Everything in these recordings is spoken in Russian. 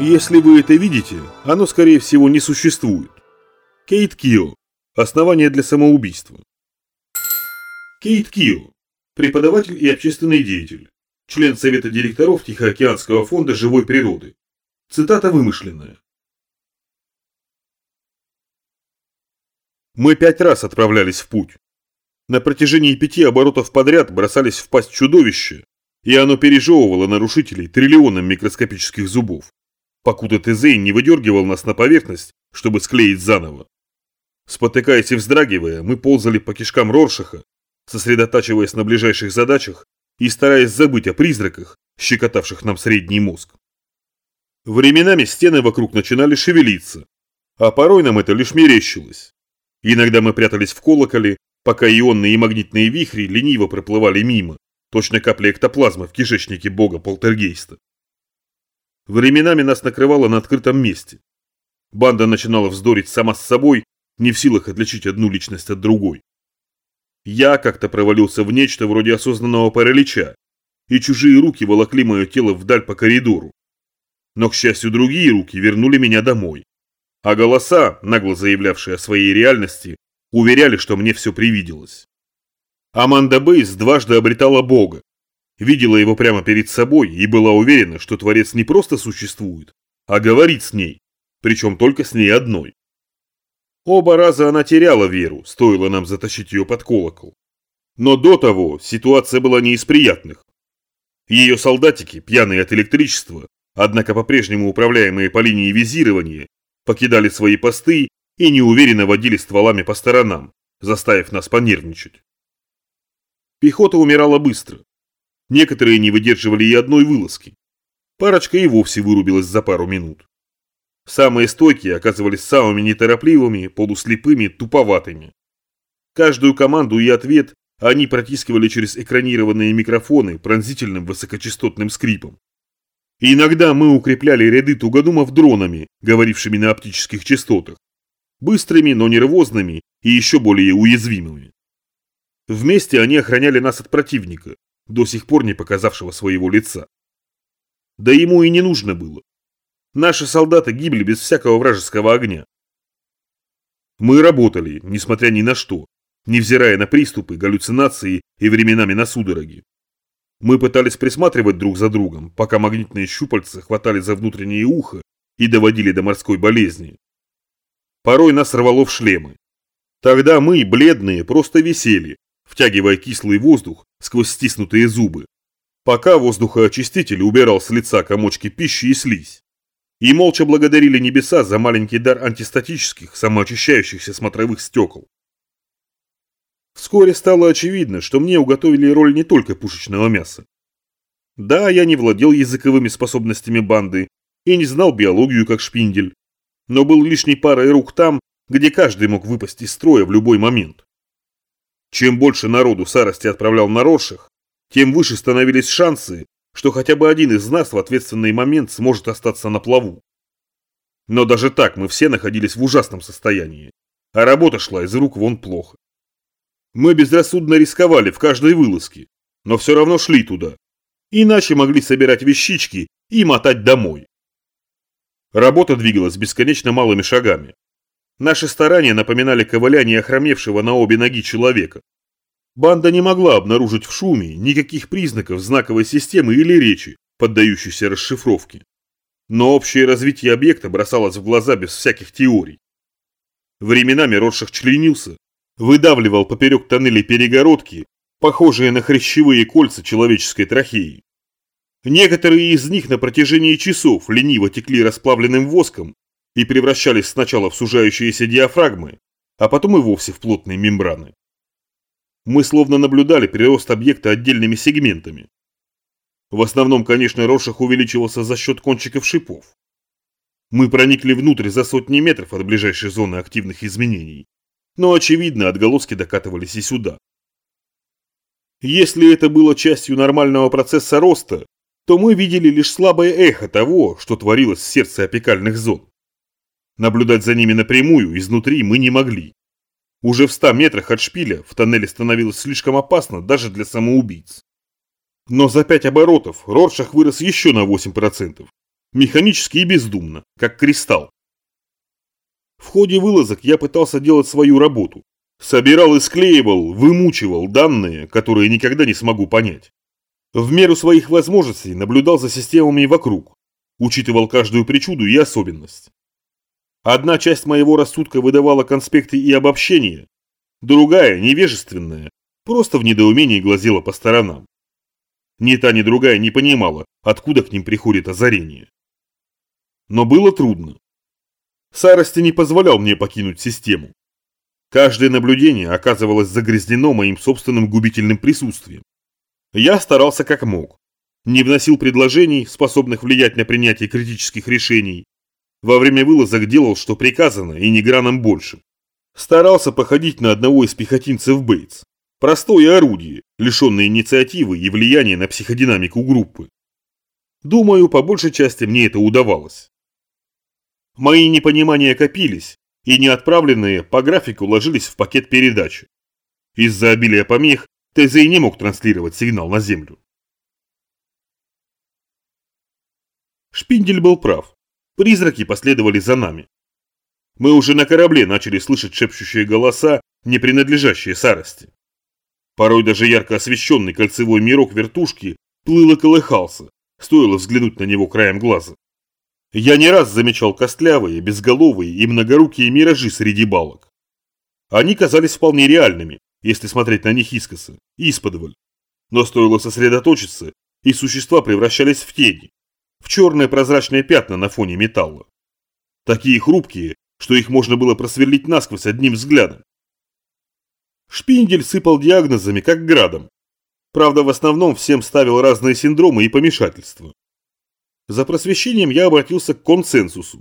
Если вы это видите, оно скорее всего не существует. Кейт Кио. Основание для самоубийства. Кейт Кио. Преподаватель и общественный деятель. Член Совета директоров Тихоокеанского фонда живой природы. Цитата вымышленная. Мы пять раз отправлялись в путь. На протяжении пяти оборотов подряд бросались в пасть чудовища, и оно пережевывало нарушителей триллионом микроскопических зубов, покуда Тезей не выдергивал нас на поверхность, чтобы склеить заново. Спотыкаясь и вздрагивая, мы ползали по кишкам Роршаха, сосредотачиваясь на ближайших задачах и стараясь забыть о призраках, щекотавших нам средний мозг. Временами стены вокруг начинали шевелиться, а порой нам это лишь мерещилось. Иногда мы прятались в колоколе, пока ионные и магнитные вихри лениво проплывали мимо, точно капли эктоплазмы в кишечнике бога Полтергейста. Временами нас накрывало на открытом месте. Банда начинала вздорить сама с собой, не в силах отличить одну личность от другой. Я как-то провалился в нечто вроде осознанного паралича, и чужие руки волокли мое тело вдаль по коридору. Но, к счастью, другие руки вернули меня домой. А голоса, нагло заявлявшие о своей реальности, уверяли, что мне все привиделось. Аманда Бейс дважды обретала Бога, видела его прямо перед собой и была уверена, что Творец не просто существует, а говорит с ней, причем только с ней одной. Оба раза она теряла веру, стоило нам затащить ее под колокол. Но до того ситуация была не из приятных. Ее солдатики, пьяные от электричества, однако по-прежнему управляемые по линии визирования, покидали свои посты и неуверенно водили стволами по сторонам, заставив нас понервничать. Пехота умирала быстро. Некоторые не выдерживали и одной вылазки. Парочка и вовсе вырубилась за пару минут. Самые стойкие оказывались самыми неторопливыми, полуслепыми, туповатыми. Каждую команду и ответ они протискивали через экранированные микрофоны пронзительным высокочастотным скрипом. Иногда мы укрепляли ряды тугодумов дронами, говорившими на оптических частотах. Быстрыми, но нервозными и еще более уязвимыми. Вместе они охраняли нас от противника, до сих пор не показавшего своего лица. Да ему и не нужно было. Наши солдаты гибли без всякого вражеского огня. Мы работали, несмотря ни на что, невзирая на приступы, галлюцинации и временами на судороги. Мы пытались присматривать друг за другом, пока магнитные щупальца хватали за внутреннее ухо и доводили до морской болезни. Порой нас рвало в шлемы. Тогда мы, бледные, просто висели, втягивая кислый воздух сквозь стиснутые зубы, пока воздухоочиститель убирал с лица комочки пищи и слизь. И молча благодарили небеса за маленький дар антистатических, самоочищающихся смотровых стекол. Вскоре стало очевидно, что мне уготовили роль не только пушечного мяса. Да, я не владел языковыми способностями банды и не знал биологию как шпиндель, но был лишней парой рук там, где каждый мог выпасть из строя в любой момент. Чем больше народу Сарости отправлял на Рошах, тем выше становились шансы, что хотя бы один из нас в ответственный момент сможет остаться на плаву. Но даже так мы все находились в ужасном состоянии, а работа шла из рук вон плохо. Мы безрассудно рисковали в каждой вылазке, но все равно шли туда. Иначе могли собирать вещички и мотать домой. Работа двигалась бесконечно малыми шагами. Наши старания напоминали ковыляние охромевшего на обе ноги человека. Банда не могла обнаружить в шуме никаких признаков знаковой системы или речи, поддающейся расшифровке. Но общее развитие объекта бросалось в глаза без всяких теорий. Временами Ротшах членился, выдавливал поперек тоннелей перегородки, похожие на хрящевые кольца человеческой трахеи. Некоторые из них на протяжении часов лениво текли расплавленным воском и превращались сначала в сужающиеся диафрагмы, а потом и вовсе в плотные мембраны. Мы словно наблюдали прирост объекта отдельными сегментами. В основном, конечно, Рошах увеличивался за счет кончиков шипов. Мы проникли внутрь за сотни метров от ближайшей зоны активных изменений но, очевидно, отголоски докатывались и сюда. Если это было частью нормального процесса роста, то мы видели лишь слабое эхо того, что творилось в сердце опекальных зон. Наблюдать за ними напрямую, изнутри, мы не могли. Уже в 100 метрах от шпиля в тоннеле становилось слишком опасно даже для самоубийц. Но за 5 оборотов Роршах вырос еще на 8%, механически и бездумно, как кристалл. В ходе вылазок я пытался делать свою работу. Собирал и склеивал, вымучивал данные, которые никогда не смогу понять. В меру своих возможностей наблюдал за системами вокруг, учитывал каждую причуду и особенность. Одна часть моего рассудка выдавала конспекты и обобщения, другая, невежественная, просто в недоумении глазела по сторонам. Ни та, ни другая не понимала, откуда к ним приходит озарение. Но было трудно. Сарости не позволял мне покинуть систему. Каждое наблюдение оказывалось загрязнено моим собственным губительным присутствием. Я старался как мог. Не вносил предложений, способных влиять на принятие критических решений. Во время вылазок делал, что приказано, и не граном больше. Старался походить на одного из пехотинцев Бейтс. Простое орудие, лишенное инициативы и влияния на психодинамику группы. Думаю, по большей части мне это удавалось. Мои непонимания копились, и неотправленные по графику ложились в пакет передачи. Из-за обилия помех ТЗ не мог транслировать сигнал на Землю. Шпиндель был прав. Призраки последовали за нами. Мы уже на корабле начали слышать шепчущие голоса, не принадлежащие Сарости. Порой даже ярко освещенный кольцевой мирок вертушки плыл и колыхался, стоило взглянуть на него краем глаза. Я не раз замечал костлявые, безголовые и многорукие миражи среди балок. Они казались вполне реальными, если смотреть на них искоса, исподволь. Но стоило сосредоточиться, и существа превращались в тени, в черные прозрачные пятна на фоне металла. Такие хрупкие, что их можно было просверлить насквозь одним взглядом. Шпиндель сыпал диагнозами, как градом. Правда, в основном всем ставил разные синдромы и помешательства. За просвещением я обратился к консенсусу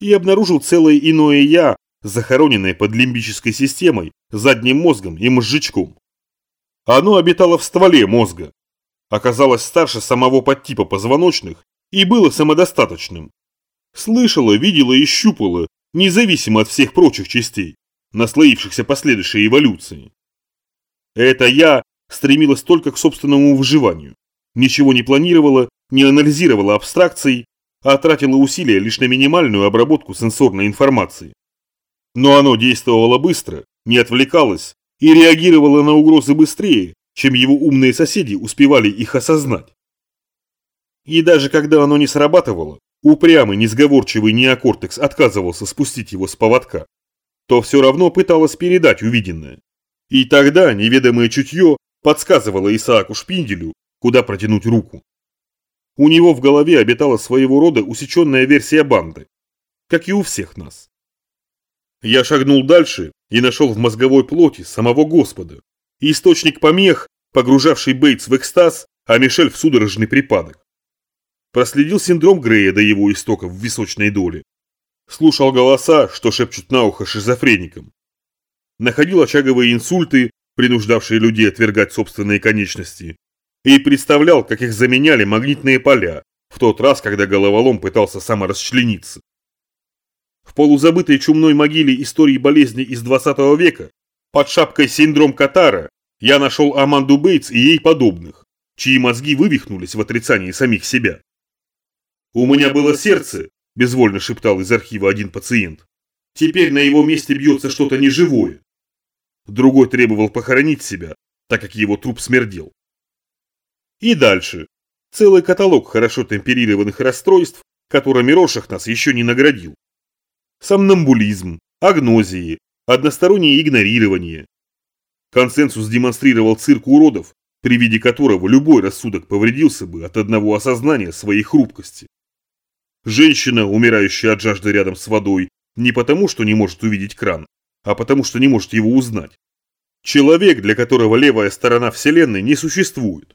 и обнаружил целое иное «я», захороненное под лимбической системой, задним мозгом и мозжечком. Оно обитало в стволе мозга, оказалось старше самого подтипа позвоночных и было самодостаточным. Слышало, видело и щупало, независимо от всех прочих частей наслоившихся последующей эволюции. Это я стремилась только к собственному выживанию, ничего не планировала, не анализировала абстракций, а тратила усилия лишь на минимальную обработку сенсорной информации. Но оно действовало быстро, не отвлекалось и реагировало на угрозы быстрее, чем его умные соседи успевали их осознать. И даже когда оно не срабатывало, упрямый, несговорчивый неокортекс отказывался спустить его с поводка то все равно пыталась передать увиденное. И тогда неведомое чутье подсказывало Исааку Шпинделю, куда протянуть руку. У него в голове обитала своего рода усеченная версия банды, как и у всех нас. Я шагнул дальше и нашел в мозговой плоти самого Господа, источник помех, погружавший Бейтс в экстаз, а Мишель в судорожный припадок. Проследил синдром Грея до его истоков в височной доле Слушал голоса, что шепчут на ухо шизофреникам. Находил очаговые инсульты, принуждавшие людей отвергать собственные конечности. И представлял, как их заменяли магнитные поля, в тот раз, когда головолом пытался саморасчлениться. В полузабытой чумной могиле истории болезни из 20 века, под шапкой синдром Катара, я нашел Аманду Бейтс и ей подобных, чьи мозги вывихнулись в отрицании самих себя. У меня было сердце, безвольно шептал из архива один пациент. Теперь на его месте бьется что-то неживое. Другой требовал похоронить себя, так как его труп смердел. И дальше. Целый каталог хорошо темперированных расстройств, которыми Рошах нас еще не наградил. Сомнамбулизм, агнозии, одностороннее игнорирование. Консенсус демонстрировал цирк уродов, при виде которого любой рассудок повредился бы от одного осознания своей хрупкости. Женщина, умирающая от жажды рядом с водой, не потому, что не может увидеть кран, а потому, что не может его узнать. Человек, для которого левая сторона Вселенной не существует,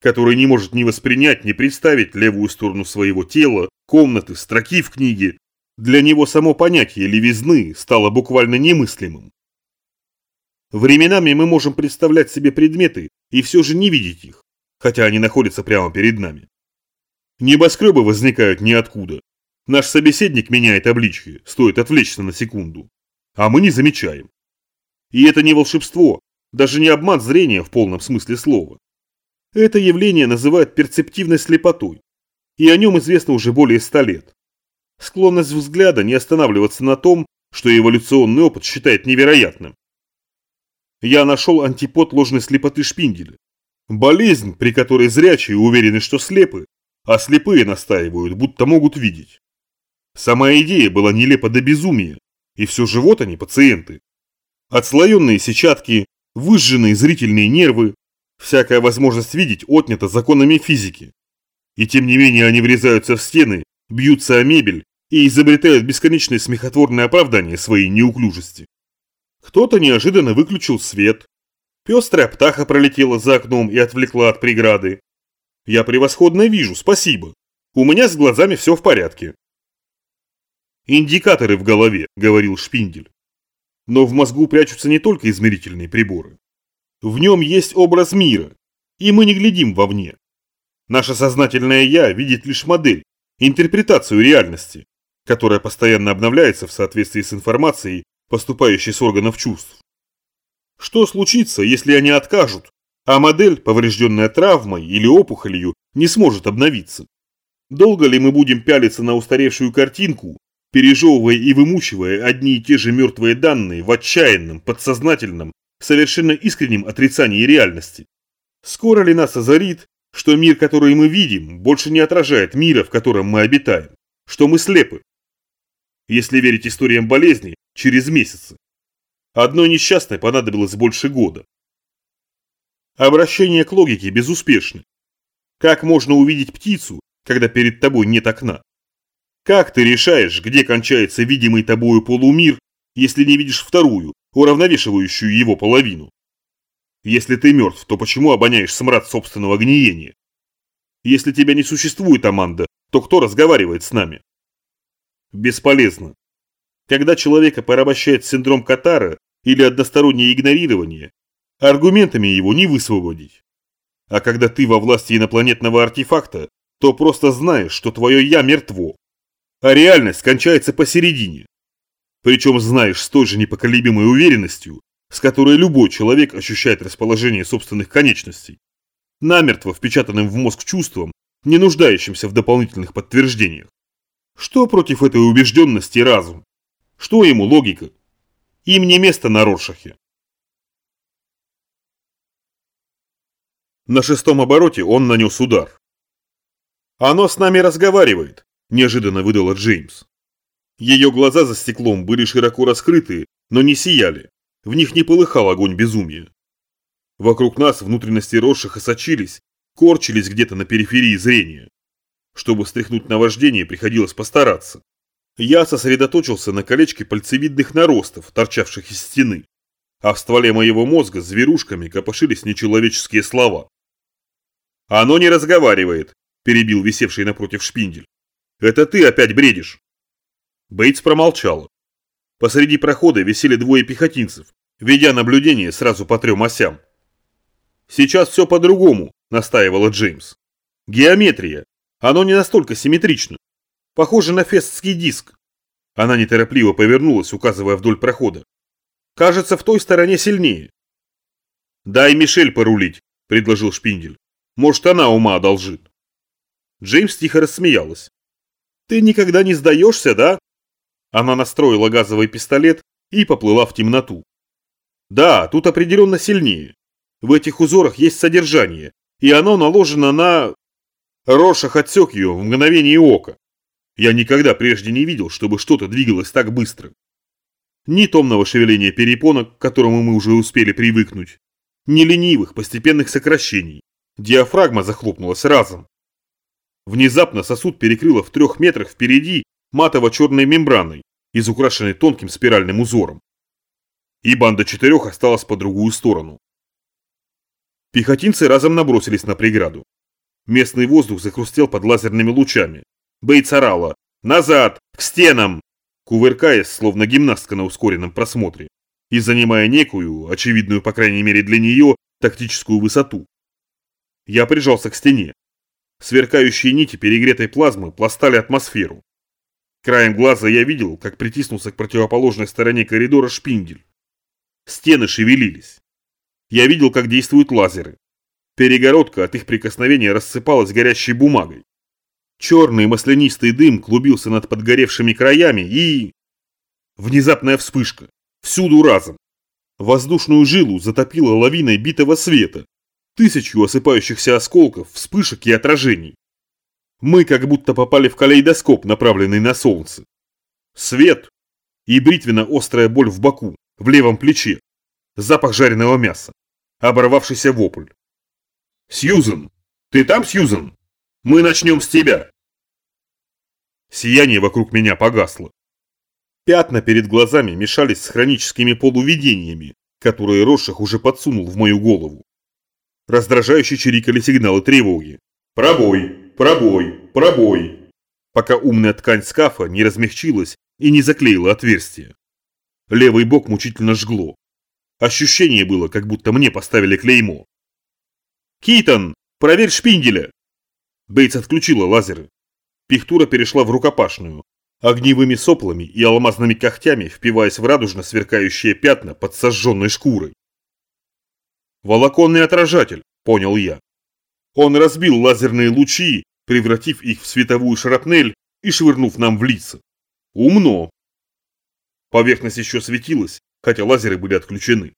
который не может ни воспринять, ни представить левую сторону своего тела, комнаты, строки в книге, для него само понятие левизны стало буквально немыслимым. Временами мы можем представлять себе предметы и все же не видеть их, хотя они находятся прямо перед нами. Небоскребы возникают ниоткуда. Наш собеседник меняет обличье, стоит отвлечься на секунду. А мы не замечаем. И это не волшебство, даже не обман зрения в полном смысле слова. Это явление называют перцептивной слепотой. и о нем известно уже более ста лет. Склонность взгляда не останавливаться на том, что эволюционный опыт считает невероятным. Я нашел антипод ложной слепоты шпинделя. Болезнь, при которой зрячие уверены, что слепы, а слепые настаивают, будто могут видеть. Сама идея была нелепа до безумия, и все же вот они, пациенты. Отслоенные сетчатки, выжженные зрительные нервы, всякая возможность видеть отнята законами физики. И тем не менее они врезаются в стены, бьются о мебель и изобретают бесконечные смехотворные оправдания своей неуклюжести. Кто-то неожиданно выключил свет. Пестрая птаха пролетела за окном и отвлекла от преграды. Я превосходно вижу, спасибо. У меня с глазами все в порядке. Индикаторы в голове, говорил Шпиндель. Но в мозгу прячутся не только измерительные приборы. В нем есть образ мира, и мы не глядим вовне. Наше сознательное «я» видит лишь модель, интерпретацию реальности, которая постоянно обновляется в соответствии с информацией, поступающей с органов чувств. Что случится, если они откажут, а модель, поврежденная травмой или опухолью, не сможет обновиться? Долго ли мы будем пялиться на устаревшую картинку, пережевывая и вымучивая одни и те же мертвые данные в отчаянном, подсознательном, совершенно искреннем отрицании реальности? Скоро ли нас озарит, что мир, который мы видим, больше не отражает мира, в котором мы обитаем, что мы слепы? Если верить историям болезни, через месяцы. Одной несчастной понадобилось больше года. Обращение к логике безуспешно. Как можно увидеть птицу, когда перед тобой нет окна? Как ты решаешь, где кончается видимый тобою полумир, если не видишь вторую, уравновешивающую его половину? Если ты мертв, то почему обоняешь смрад собственного гниения? Если тебя не существует, Аманда, то кто разговаривает с нами? Бесполезно. Когда человека порабощает синдром Катара или одностороннее игнорирование, аргументами его не высвободить. А когда ты во власти инопланетного артефакта, то просто знаешь, что твое «я» мертво, а реальность кончается посередине. Причем знаешь с той же непоколебимой уверенностью, с которой любой человек ощущает расположение собственных конечностей, намертво впечатанным в мозг чувством, не нуждающимся в дополнительных подтверждениях. Что против этой убежденности разум? Что ему логика? Им не место на Роршахе. На шестом обороте он нанес удар. «Оно с нами разговаривает», – неожиданно выдала Джеймс. Ее глаза за стеклом были широко раскрыты, но не сияли. В них не полыхал огонь безумия. Вокруг нас внутренности Роршаха сочились, корчились где-то на периферии зрения. Чтобы стряхнуть наваждение, приходилось постараться. Я сосредоточился на колечке пальцевидных наростов, торчавших из стены. А в стволе моего мозга зверушками копошились нечеловеческие слова. «Оно не разговаривает», – перебил висевший напротив шпиндель. «Это ты опять бредишь». Бейтс промолчала. Посреди прохода висели двое пехотинцев, ведя наблюдение сразу по трем осям. «Сейчас все по-другому», – настаивала Джеймс. «Геометрия. Оно не настолько симметрично. Похоже на фестский диск». Она неторопливо повернулась, указывая вдоль прохода. «Кажется, в той стороне сильнее». «Дай Мишель порулить», – предложил Шпиндель. «Может, она ума одолжит». Джеймс тихо рассмеялась. «Ты никогда не сдаешься, да?» Она настроила газовый пистолет и поплыла в темноту. Да, тут определенно сильнее. В этих узорах есть содержание, и оно наложено на... Рошах отсек ее в мгновение ока. Я никогда прежде не видел, чтобы что-то двигалось так быстро. Ни томного шевеления перепонок, к которому мы уже успели привыкнуть, ни ленивых постепенных сокращений. Диафрагма захлопнулась разом. Внезапно сосуд перекрыло в трех метрах впереди матово-черной мембраной, изукрашенной тонким спиральным узором. И банда четырех осталась по другую сторону. Пехотинцы разом набросились на преграду. Местный воздух захрустел под лазерными лучами. Бейтс орала «Назад! К стенам!» кувыркаясь, словно гимнастка на ускоренном просмотре, и занимая некую, очевидную по крайней мере для нее, тактическую высоту. Я прижался к стене. Сверкающие нити перегретой плазмы пластали атмосферу. Краем глаза я видел, как притиснулся к противоположной стороне коридора шпиндель. Стены шевелились. Я видел, как действуют лазеры. Перегородка от их прикосновения рассыпалась горящей бумагой. Черный маслянистый дым клубился над подгоревшими краями и... Внезапная вспышка. Всюду разом. Воздушную жилу затопило лавиной битого света. Тысячу осыпающихся осколков, вспышек и отражений. Мы как будто попали в калейдоскоп, направленный на солнце. Свет и бритвенно-острая боль в боку, в левом плече. Запах жареного мяса. Оборвавшийся вопль. «Сьюзен! Ты там, Сьюзен? Мы начнем с тебя!» Сияние вокруг меня погасло. Пятна перед глазами мешались с хроническими полувидениями, которые Рошах уже подсунул в мою голову. Раздражающе чирикали сигналы тревоги. «Пробой! Пробой! Пробой!» Пока умная ткань скафа не размягчилась и не заклеила отверстие. Левый бок мучительно жгло. Ощущение было, как будто мне поставили клеймо. «Китон, проверь шпинделя!» Бейтс отключила лазеры. Пихтура перешла в рукопашную, огневыми соплами и алмазными когтями впиваясь в радужно сверкающие пятна под сожженной шкурой. «Волоконный отражатель», — понял я. Он разбил лазерные лучи, превратив их в световую шрапнель и швырнув нам в лица. Умно. Поверхность еще светилась, хотя лазеры были отключены.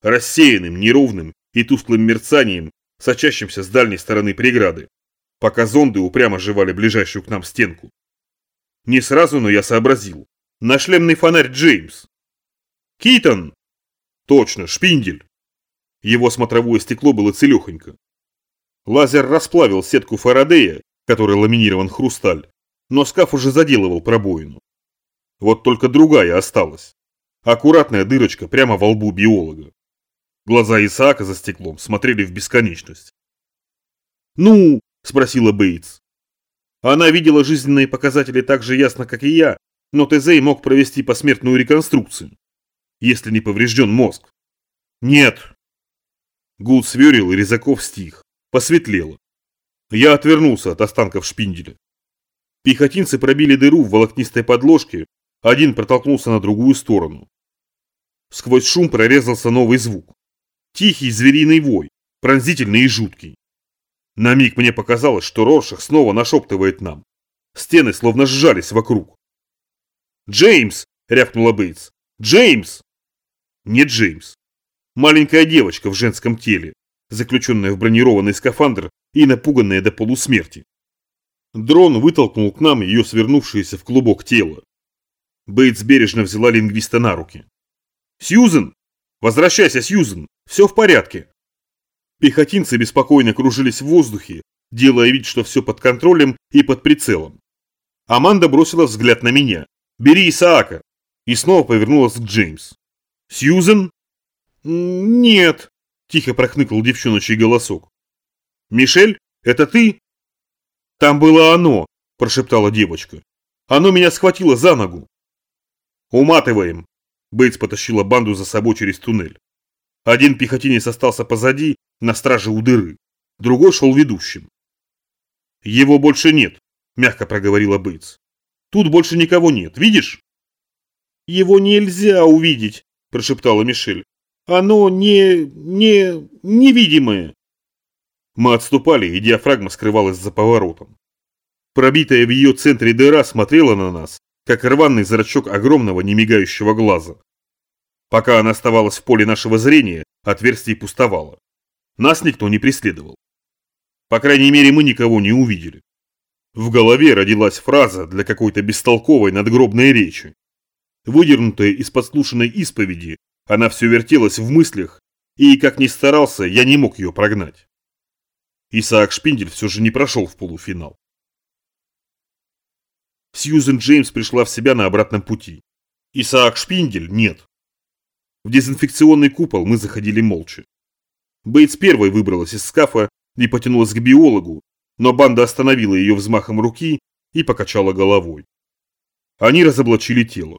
Рассеянным, неровным и тусклым мерцанием, сочащимся с дальней стороны преграды, пока зонды упрямо жевали ближайшую к нам стенку. Не сразу, но я сообразил. Нашлемный фонарь Джеймс. Китон! Точно, шпиндель. Его смотровое стекло было целехонько. Лазер расплавил сетку Фарадея, которой ламинирован хрусталь, но скаф уже заделывал пробоину. Вот только другая осталась. Аккуратная дырочка прямо во лбу биолога. Глаза Исаака за стеклом смотрели в бесконечность. «Ну?» – спросила Бейтс. Она видела жизненные показатели так же ясно, как и я, но Тезей мог провести посмертную реконструкцию, если не поврежден мозг. «Нет!» Гул сверил, и Резаков стих. Посветлело. Я отвернулся от останков шпинделя. Пехотинцы пробили дыру в волокнистой подложке, один протолкнулся на другую сторону. Сквозь шум прорезался новый звук. Тихий звериный вой, пронзительный и жуткий. На миг мне показалось, что Роршах снова нашептывает нам. Стены словно сжались вокруг. «Джеймс!» – рявкнула Бейтс. «Джеймс!» Не Джеймс. Маленькая девочка в женском теле, заключенная в бронированный скафандр и напуганная до полусмерти. Дрон вытолкнул к нам ее свернувшееся в клубок тело. Бейтс бережно взяла лингвиста на руки. «Сьюзен! Возвращайся, Сьюзен! Все в порядке!» Пехотинцы беспокойно кружились в воздухе, делая вид, что все под контролем и под прицелом. Аманда бросила взгляд на меня. «Бери Исаака!» И снова повернулась к Джеймс. «Сьюзен?» «Нет», – тихо прохныкал девчоночий голосок. «Мишель, это ты?» «Там было оно», – прошептала девочка. «Оно меня схватило за ногу». «Уматываем!» Бейтс потащила банду за собой через туннель. Один пехотинец остался позади, на страже у дыры. Другой шел ведущим. «Его больше нет», – мягко проговорила Бейтс. «Тут больше никого нет, видишь?» «Его нельзя увидеть», – прошептала Мишель. «Оно не... не... невидимое». Мы отступали, и диафрагма скрывалась за поворотом. Пробитая в ее центре дыра смотрела на нас, как рваный зрачок огромного немигающего глаза. Пока она оставалась в поле нашего зрения, отверстие пустовало. Нас никто не преследовал. По крайней мере, мы никого не увидели. В голове родилась фраза для какой-то бестолковой надгробной речи. Выдернутая из подслушанной исповеди, она все вертелась в мыслях, и, как ни старался, я не мог ее прогнать. Исаак Шпиндель все же не прошел в полуфинал. Сьюзен Джеймс пришла в себя на обратном пути. Исаак Шпиндель – нет. В дезинфекционный купол мы заходили молча. Бейтс первой выбралась из скафа и потянулась к биологу, но банда остановила ее взмахом руки и покачала головой. Они разоблачили тело.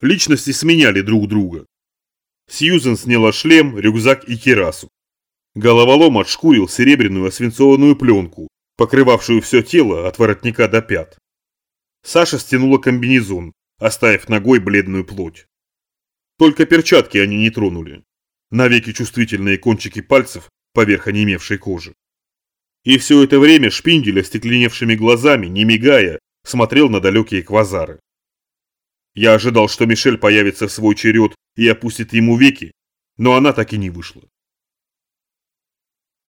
Личности сменяли друг друга. Сьюзен сняла шлем, рюкзак и кирасу. Головолом отшкурил серебряную освинцованную пленку, покрывавшую все тело от воротника до пят. Саша стянула комбинезон, оставив ногой бледную плоть. Только перчатки они не тронули. Навеки чувствительные кончики пальцев поверх онемевшей кожи. И все это время Шпиндель остекленевшими глазами, не мигая, смотрел на далекие квазары. Я ожидал, что Мишель появится в свой черед и опустит ему веки, но она так и не вышла.